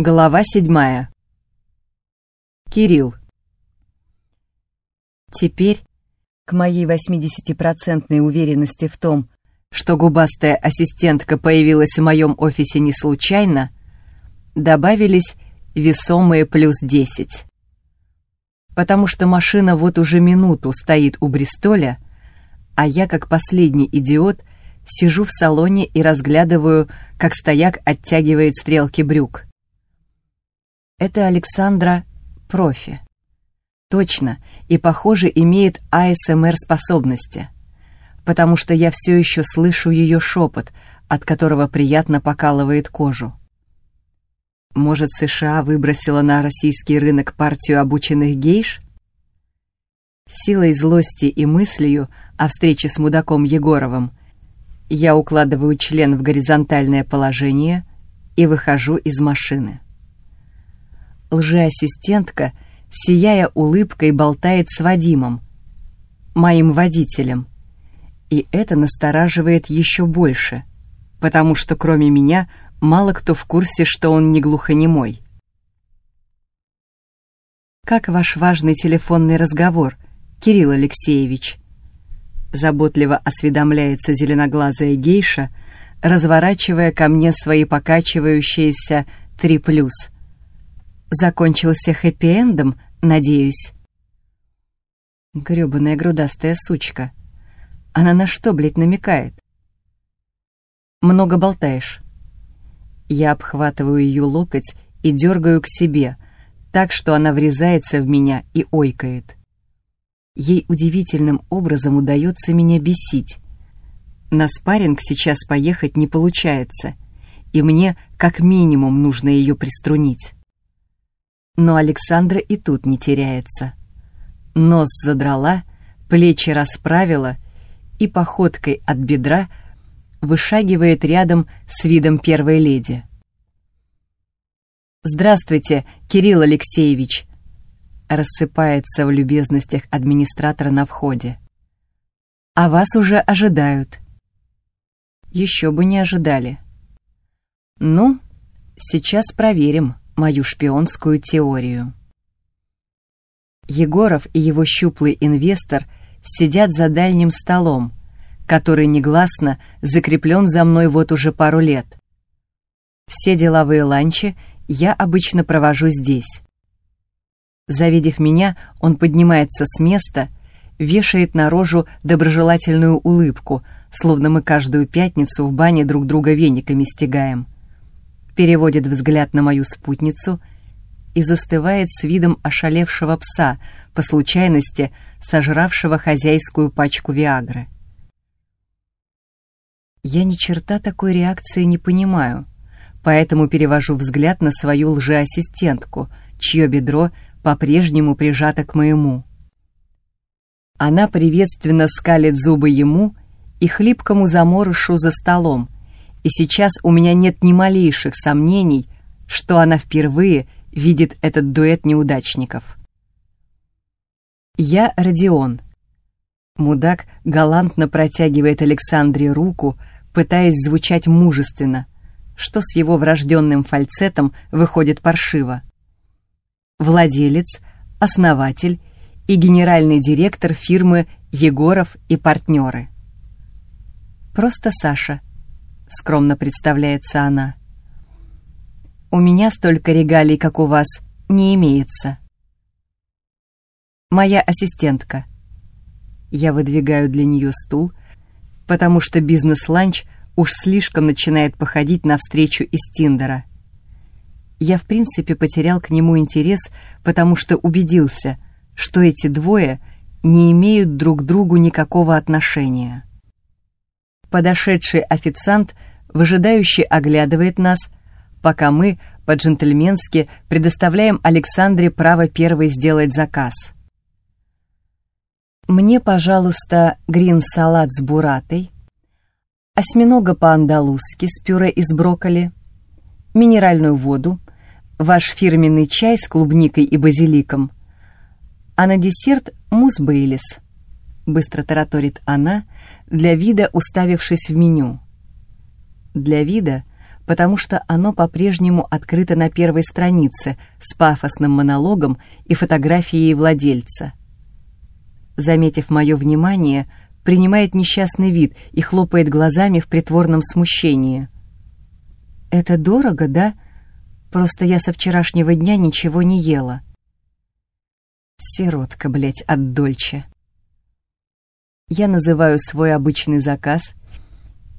Глава седьмая. Кирилл. Теперь, к моей 80-процентной уверенности в том, что губастая ассистентка появилась в моем офисе не случайно, добавились весомые плюс 10. Потому что машина вот уже минуту стоит у Бристоля, а я, как последний идиот, сижу в салоне и разглядываю, как стояк оттягивает стрелки брюк. Это Александра профи. Точно, и, похоже, имеет АСМР-способности. Потому что я все еще слышу ее шепот, от которого приятно покалывает кожу. Может, США выбросила на российский рынок партию обученных гейш? Силой злости и мыслью о встрече с мудаком Егоровым я укладываю член в горизонтальное положение и выхожу из машины лжеассистентка, сияя улыбкой, болтает с Вадимом, моим водителем. И это настораживает еще больше, потому что кроме меня мало кто в курсе, что он не глухонемой. «Как ваш важный телефонный разговор, Кирилл Алексеевич?» Заботливо осведомляется зеленоглазая гейша, разворачивая ко мне свои покачивающиеся «три плюс», закончился хэппи-эндом, надеюсь. Грёбаная грудастая сучка. Она на что, блядь, намекает? Много болтаешь. Я обхватываю ее локоть и дергаю к себе, так что она врезается в меня и ойкает. Ей удивительным образом удается меня бесить. На спарринг сейчас поехать не получается, и мне как минимум нужно ее приструнить. Но Александра и тут не теряется. Нос задрала, плечи расправила и походкой от бедра вышагивает рядом с видом первой леди. «Здравствуйте, Кирилл Алексеевич!» рассыпается в любезностях администратора на входе. «А вас уже ожидают». Еще бы не ожидали. «Ну, сейчас проверим» мою шпионскую теорию. Егоров и его щуплый инвестор сидят за дальним столом, который негласно закреплен за мной вот уже пару лет. Все деловые ланчи я обычно провожу здесь. Завидев меня, он поднимается с места, вешает на рожу доброжелательную улыбку, словно мы каждую пятницу в бане друг друга вениками стягаем переводит взгляд на мою спутницу и застывает с видом ошалевшего пса, по случайности сожравшего хозяйскую пачку Виагры. Я ни черта такой реакции не понимаю, поэтому перевожу взгляд на свою лжеассистентку, чье бедро по-прежнему прижато к моему. Она приветственно скалит зубы ему и хлипкому заморышу за столом, и сейчас у меня нет ни малейших сомнений, что она впервые видит этот дуэт неудачников. Я Родион. Мудак галантно протягивает Александре руку, пытаясь звучать мужественно, что с его врожденным фальцетом выходит паршиво. Владелец, основатель и генеральный директор фирмы «Егоров и партнеры». Просто Саша – скромно представляется она. У меня столько регалий, как у вас, не имеется. Моя ассистентка. Я выдвигаю для нее стул, потому что бизнес-ланч уж слишком начинает походить на встречу из Тиндера. Я, в принципе, потерял к нему интерес, потому что убедился, что эти двое не имеют друг к другу никакого отношения. Подошедший официант выжидающе оглядывает нас, пока мы по-джентльменски предоставляем Александре право первой сделать заказ. Мне, пожалуйста, грин-салат с буратой, осьминога по-андалузски с пюре из брокколи, минеральную воду, ваш фирменный чай с клубникой и базиликом, а на десерт мусс Бейлис. Быстро тараторит она, для вида уставившись в меню. Для вида, потому что оно по-прежнему открыто на первой странице с пафосным монологом и фотографией владельца. Заметив мое внимание, принимает несчастный вид и хлопает глазами в притворном смущении. «Это дорого, да? Просто я со вчерашнего дня ничего не ела». Сиротка, блядь, от Дольче. Я называю свой обычный заказ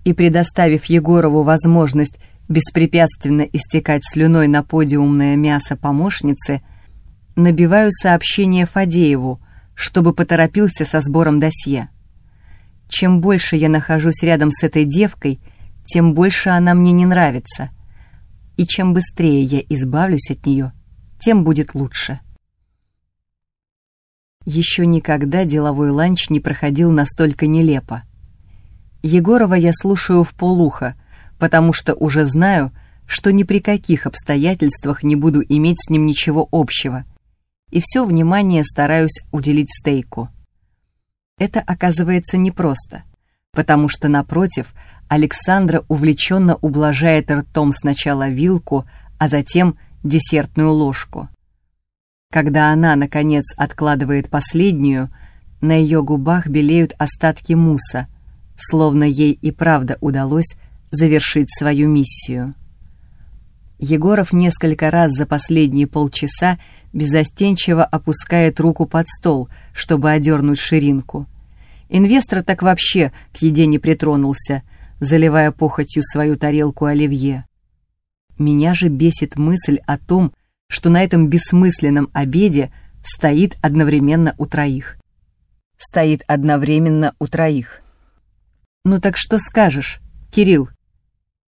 и, предоставив Егорову возможность беспрепятственно истекать слюной на подиумное мясо помощницы, набиваю сообщение Фадееву, чтобы поторопился со сбором досье. Чем больше я нахожусь рядом с этой девкой, тем больше она мне не нравится. И чем быстрее я избавлюсь от нее, тем будет лучше. Еще никогда деловой ланч не проходил настолько нелепо. Егорова я слушаю в полуха, потому что уже знаю, что ни при каких обстоятельствах не буду иметь с ним ничего общего, и все внимание стараюсь уделить стейку. Это оказывается непросто, потому что, напротив, Александра увлеченно ублажает ртом сначала вилку, а затем десертную ложку. Когда она, наконец, откладывает последнюю, на ее губах белеют остатки муса, словно ей и правда удалось завершить свою миссию. Егоров несколько раз за последние полчаса безостенчиво опускает руку под стол, чтобы одернуть ширинку. Инвестор так вообще к еде не притронулся, заливая похотью свою тарелку оливье. Меня же бесит мысль о том, что на этом бессмысленном обеде стоит одновременно у троих. Стоит одновременно у троих. «Ну так что скажешь, Кирилл?»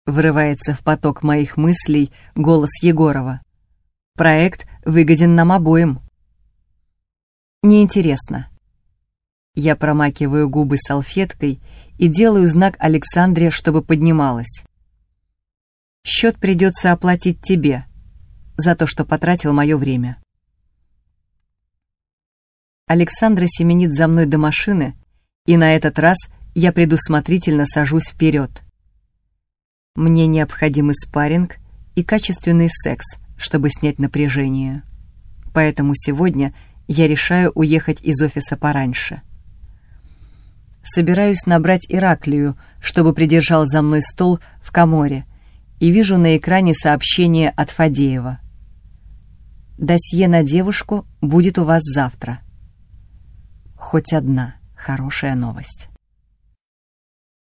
Врывается в поток моих мыслей голос Егорова. «Проект выгоден нам обоим». «Неинтересно». Я промакиваю губы салфеткой и делаю знак Александре, чтобы поднималась. «Счет придется оплатить тебе», за то, что потратил мое время. Александра семенит за мной до машины, и на этот раз я предусмотрительно сажусь вперед. Мне необходимый спарринг и качественный секс, чтобы снять напряжение. Поэтому сегодня я решаю уехать из офиса пораньше. Собираюсь набрать Ираклию, чтобы придержал за мной стол в коморе, и вижу на экране сообщение от Фадеева. Досье на девушку будет у вас завтра. Хоть одна хорошая новость.